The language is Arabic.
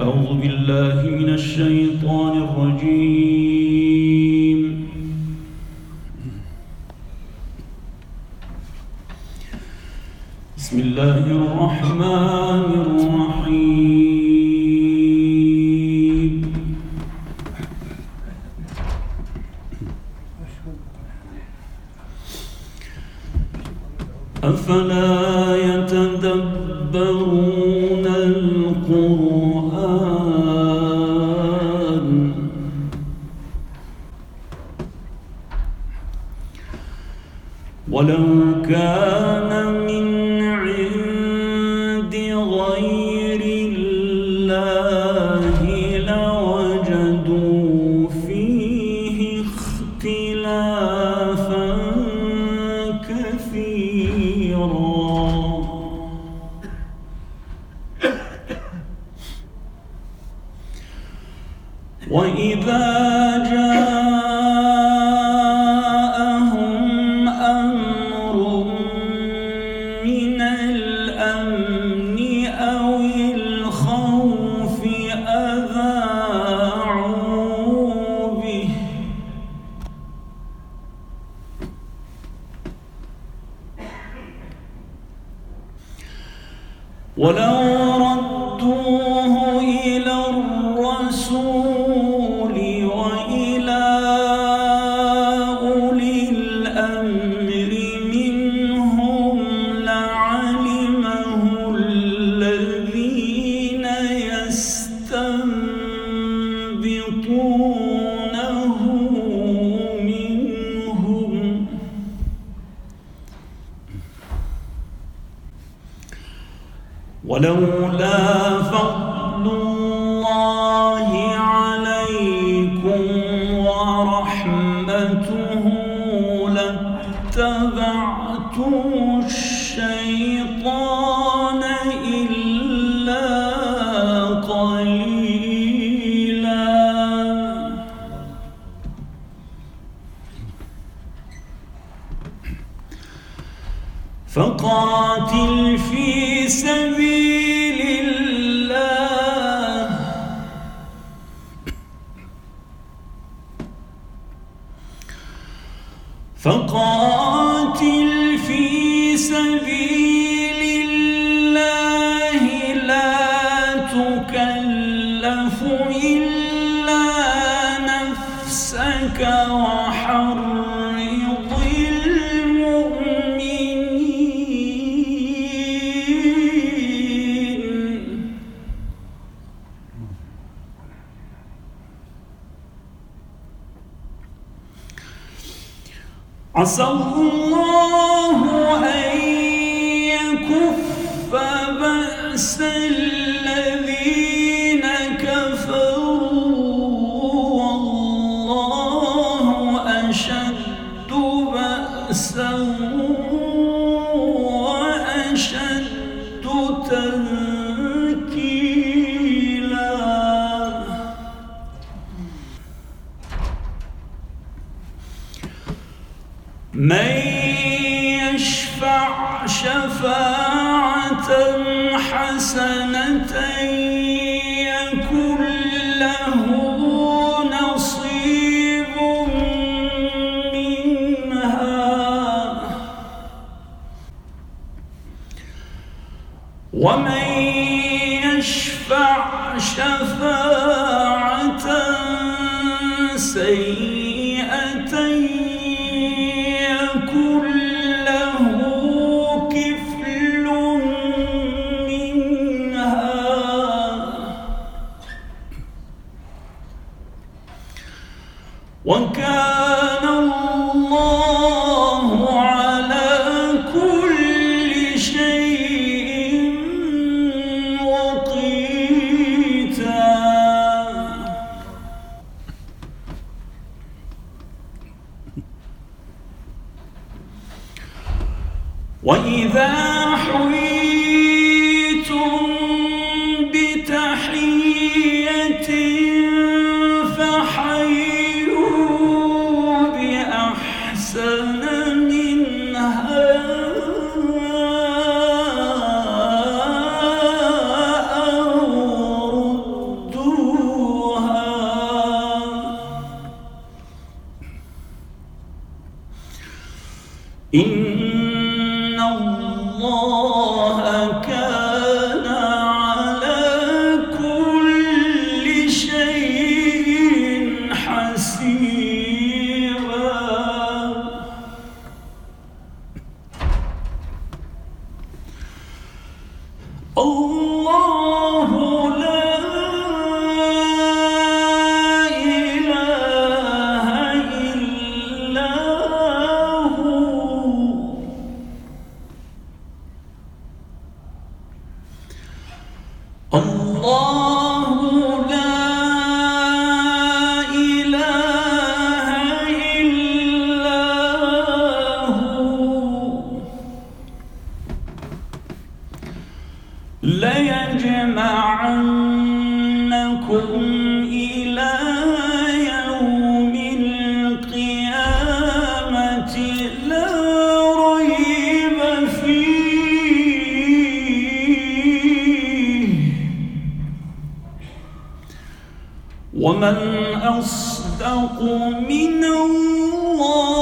أعوذ بالله من الشيطان الرجيم. بسم الله الرحمن الرحيم. أفلا يتدبرون ولو كان من عند غير الله لوجدوا فيه اختلافا كثيرا. وإذا جاءهم ولو ولولا فضل الله عليكم ورحمته لاتبعتم الشيطان إلا قليلا. فقاتل في سبيل لا تكلف إلا نفسك وحرض المؤمنين. عسى الله أن يكف بأس الذين كفروا والله أشد بأسا وأشد تنكيلا. من يشفع شفاعة حسنة يكن له نصيب منها. ومن يشفع شفاعة وكان الله على كل شيء وقيتا وإذا حييتم إن ليجمعنكم إلى يوم القيامة لا ريب فيه. ومن أصدق من الله